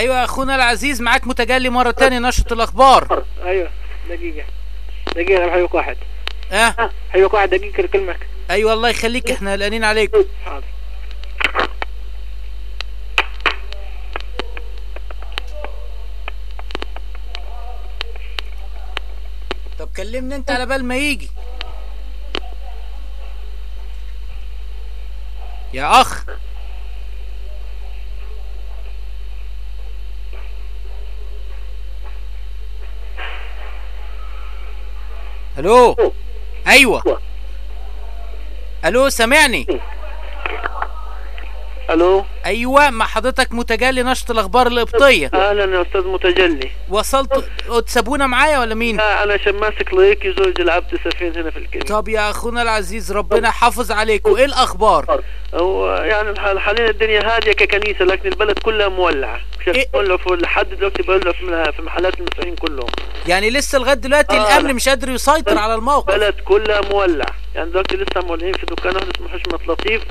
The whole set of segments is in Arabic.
أيوه يا أخونا العزيز معاك متجلي مرة تاني نشرة الأخبار. أيوه دقيقة. دقيقة أنا حيوك واحد. آه حيوك واحد دقيقة الكلمة أيوه الله يخليك إحنا قلقانين عليك. حاضر. طب كلمني أنت على بال ما يجي. يا أخ. ألو؟ أيوه. ألو سامعني؟ ألو؟ أيوه مع حضرتك متجلي نشرة الأخبار القبطية. أهلا يا أستاذ متجلي. وصلت تسابونا معايا ولا مين؟ آه أنا عشان ماسك لايكي زوج العبد سفين هنا في الكنيسة طب يا أخونا العزيز ربنا يحافظ عليك وايه الأخبار؟ هو يعني حاليا الدنيا هادية ككنيسة لكن البلد كلها مولعة. شايف إيه؟ في لحد دلوقتي بولع في مح- في محلات المسيحيين كلهم. يعني لسه لغاية دلوقتي آه، الأمن لا. مش قادر يسيطر على الموقف؟ البلد كلها مولع يعني دلوقتي لسه مولعين في دكان واحد اسمه حشمة لطيف.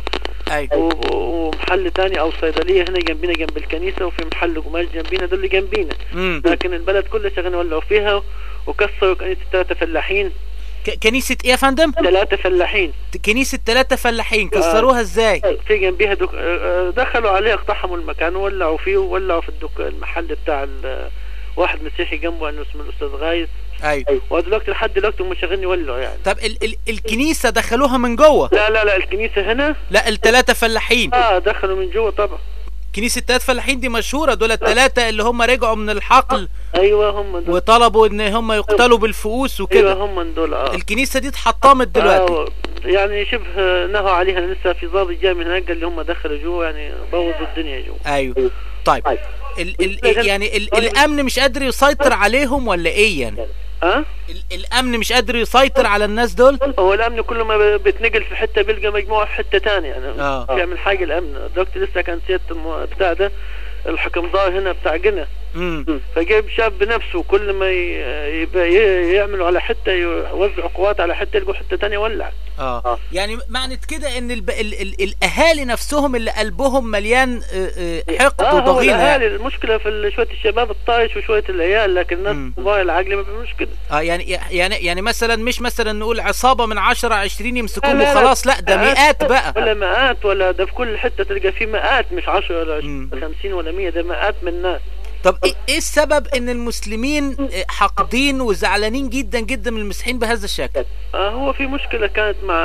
أيوه ومحل تاني أو صيدلية هنا جنبينا جنب الكنيسة وفي محل قماش جنبينا دول اللي جنبينا. لكن البلد كلها شغالين يولعوا فيها وكسروا كنيسة ثلاثة فلاحين. ك- كنيسة إيه يا فندم؟ ثلاثة فلاحين. كنيسة ثلاثة فلاحين كسروها إزاي؟ في جنبيها دك... آه، دخلوا عليها اقتحموا المكان وولعوا فيه وولعوا في الدك... المحل بتاع ال... واحد مسيحي جنبه انه اسمه الأستاذ غايث أيوه. ودلوقتي لحد دلوقتي هم شغالين يولعوا يعني. طب ال ال الكنيسة دخلوها من جوه؟ لا لا لا الكنيسة هنا. لا الثلاثه فلاحين. آه دخلوا من جوه طبعا. كنيسة ثلاثة فلاحين دي مشهورة دول الثلاثه اللي هم رجعوا من الحقل أيوه هم دول. وطلبوا إن هم يقتلوا بالفؤوس أيوه وكده هم دول آه. الكنيسة دي اتحطمت دلوقتي. آه يعني شبه نهوا عليها لسه في ضابط جاي من هناك قال هم دخلوا جوه يعني بوظوا الدنيا جوه. أيوه. طيب. ال ال يعني ال الأمن مش قادر يسيطر عليهم ولا إيه يعني؟ ال الأمن مش قادر يسيطر على الناس دول؟ هو الأمن كل ما بتنقل في حتة بيلقى مجموعة في حتة ثانية يعني آه. بيعمل حاجة الأمن. دلوقتي لسه كان سيادة بتاع ده الحكم ضار هنا بتاع جنة فجايب شاب بنفسه كل ما يعملوا على حتة يوزعوا قوات على حتة يلقوا حتة ثانية ولع آه يعني معنى كده إن الب... ال... ال... الأهالي نفسهم اللي قلبهم مليان آه، آه، حقد آه هو وضغينة الأهالي يعني. المشكلة في شوية الشباب الطايش وشوية العيال لكن الناس. الكبار العقل ما بيعملوش كده آه يعني يعني يعني مثلا مش مثلا نقول عصابة من 10 20 يمسكوهم لا، لا، وخلاص لا ده مئات. مئات بقى ولا مئات ولا ده في كل حتة تلقى فيه مئات مش 10 ولا مم. 50 ولا 100 ده مئات من الناس طب إيه إيه السبب إن المسلمين حاقدين وزعلانين جدا جدا من المسيحيين بهذا الشكل؟ آه هو في مشكلة كانت مع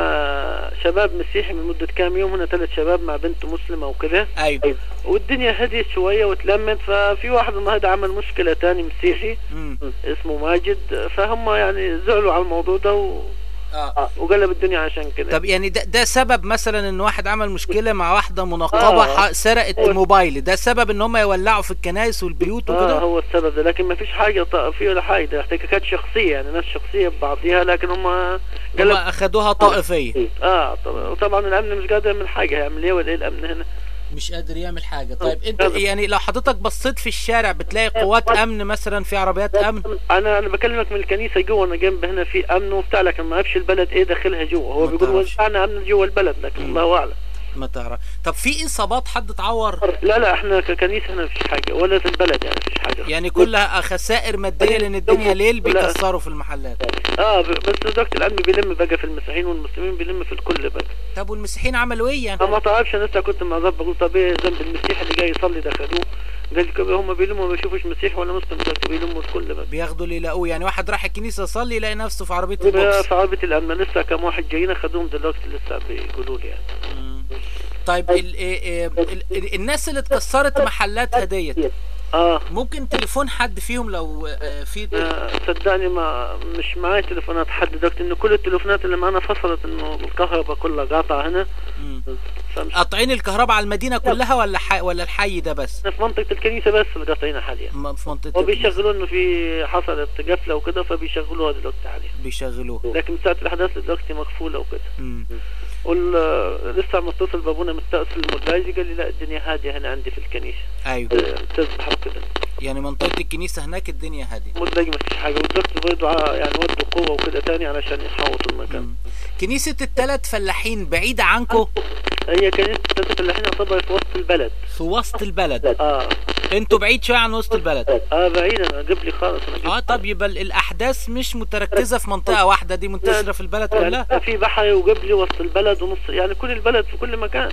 شباب مسيحي من مدة كام يوم هنا ثلاث شباب مع بنت مسلمة وكده. أيوه. والدنيا هديت شوية وتلمت ففي واحد النهارده عمل مشكلة تاني مسيحي امم اسمه ماجد فهم يعني زعلوا على الموضوع ده و... آه. وقلب الدنيا عشان كده. طب يعني ده, ده سبب مثلا إن واحد عمل مشكلة مع واحدة منقبة آه. سرقت موبايل ده سبب إن هم يولعوا في الكنائس والبيوت آه وكده هو السبب ده. لكن ما فيش حاجة طا- فيه ولا حاجة. ده احتكاكات شخصية يعني ناس شخصية ببعضيها لكن هم هم أخدوها طائفية. آه طبعا وطبعا الأمن مش قادر يعمل حاجة. هيعمل إيه ولا إيه الأمن هنا؟ مش قادر يعمل حاجة طيب انت. يعني لو حضرتك بصيت في الشارع بتلاقي قوات أمن مثلا في عربيات أمن أنا أنا بكلمك من الكنيسة جوا أنا جنب هنا في أمن وبتاع لكن ما أعرفش البلد إيه داخلها جوا هو بيقول. وزعنا أمن جوا البلد لكن. الله أعلم ما تعرف طب في إصابات حد اتعور؟ لا لا إحنا ككنيسة هنا مفيش حاجة ولا في البلد يعني مفيش حاجة. يعني كلها خسائر مادية لأن الدنيا ليل. بيكسروا في المحلات. آه بس دلوقتي الأمن بيلم بقى في المسيحيين والمسلمين بيلم في الكل بقى. طب والمسيحيين عملوا إيه يعني؟ ما تعرفش أنا لسه كنت مع ضب بقول طب إيه ذنب المسيح اللي جاي يصلي ده خدوه قال لي هم بيلموا ما بيشوفوش مسيح ولا مسلم بيلموا الكل بقى. بياخدوا اللي يلاقوه يعني واحد راح الكنيسة يصلي يلاقي نفسه في عربية البوكس. في عربية الأمن. لسه كم واحد جايين خدوهم دلوقتي لسه بيقولوا لي يعني. طيب ال ال ال ال الناس اللي اتكسرت محلاتها ديت آه. ممكن تليفون حد فيهم لو آه، في آه، صدقني ما مش معايا تليفونات حد دلوقتي إنه كل التليفونات اللي معانا فصلت إنه الكهرباء كلها قاطعة هنا. قاطعين الكهرباء على المدينة كلها ولا حي ولا الحي ده بس؟ في منطقة الكنيسة بس اللي قاطعينها حاليا. في منطقة. وبيشغلوا إنه في حصلت قفلة وكده فبيشغلوها دلوقتي حاليا. بيشغلوه لكن ساعة الأحداث دلوقتي مقفولة وكده. مم. وال لسه متصل بابونا مستأصل المدلاجي قال لي لا الدنيا هادية هنا عندي في الكنيسة. أيوه. آه، تسبح وكده يعني منطقة الكنيسة هناك الدنيا هادية. مدلاجي ما فيش حاجة. ودلوقتي برضه يعني ودوا قوة وكده تاني علشان يحوطوا المكان. مم. كنيسة الثلاث فلاحين بعيدة عنكم هي كنيسة الفلاحين يعتبر في وسط البلد. في وسط البلد. آه. أنتوا بعيد شوية عن وسط البلد. آه بعيد أنا قبلي خالص. أنا قبلي. آه طب يبقى ال- الأحداث مش متركزة في منطقة واحدة دي منتشرة في البلد كلها؟ يعني في بحري وقبلي وسط البلد ونص يعني كل البلد في كل مكان.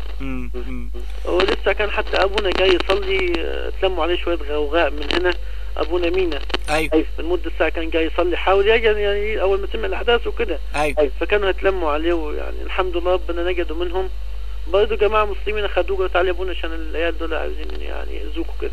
ولسه كان حتى أبونا جاي يصلي آه، تلموا عليه شوية غوغاء من هنا أبونا مينا. أيوه. من مدة ساعة كان جاي يصلي حاول يجي يعني أول ما سمع الأحداث وكده. أيوه. فكانوا يتلموا عليه ويعني الحمد لله ربنا نجدوا منهم. برضه جماعة مسلمين اخدوه تعالى يا أبونا عشان العيال دول عايزين يعني يأذوكوا كده.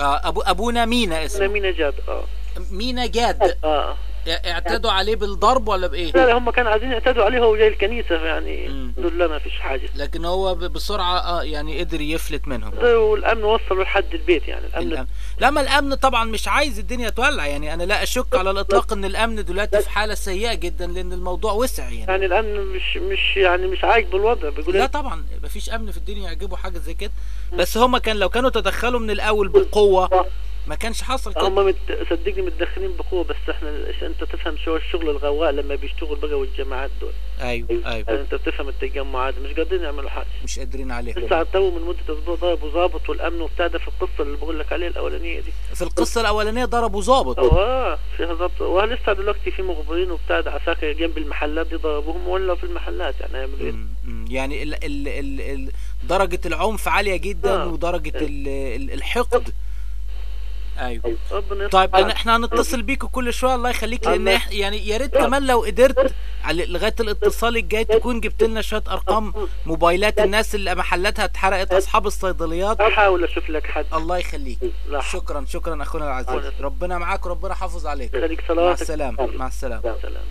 آه ابو أبونا مينا اسمه. مينا جاد آه. مينا جاد. آه. اعتدوا عليه بالضرب ولا بإيه؟ لا لا هم كانوا عايزين يعتدوا عليه هو جاي الكنيسة يعني. دول لا ما فيش حاجة. لكن هو بسرعة آه يعني قدر يفلت منهم. والأمن وصلوا لحد البيت يعني الأمن. الأمن. لما الأمن طبعا مش عايز الدنيا تولع يعني أنا لا أشك على الإطلاق إن الأمن دلوقتي في حالة سيئة جدا لأن الموضوع وسع يعني. يعني الأمن مش مش يعني مش عاجبه الوضع بيقول لا طبعا مفيش أمن في الدنيا يعجبه حاجة زي كده. بس هما كان لو كانوا تدخلوا من الأول بقوة. ما كانش حصل كده. هم مت... صدقني متدخلين بقوة بس إحنا انت تفهم شو الشغل الغواء لما بيشتغل بقى والجماعات دول. أيوه يعني أيوه. انت بتفهم التجمعات مش قادرين يعملوا حاجة. مش قادرين عليه لسه تو من مدة أسبوع ضربوا ظابط والأمن وبتاع ده في القصة اللي بقول لك عليها الأولانية دي. في القصة الأولانية ضربوا ظابط. آه فيها ضبط ولسه دلوقتي في مخبرين وبتاع ده عساكر جنب المحلات دي ضربوهم ولا في المحلات؟ يعني هيعملوا إيه. يعني ال ال ال ال درجة العنف عالية جدا آه. ودرجة ال ال الحقد. أيوه. ربنا. طيب أنا إحنا هنتصل بيكوا كل شوية الله يخليك لأن يعني يا ريت كمان لو قدرت على لغاية الاتصال الجاي تكون جبت لنا شوية أرقام موبايلات الناس اللي محلاتها اتحرقت أصحاب الصيدليات. احاول أشوف لك حد. الله يخليك. حول. شكرا شكرا أخونا العزيز. ربنا معاك وربنا يحافظ عليك. خليك مع السلامة مع السلامة. سلام.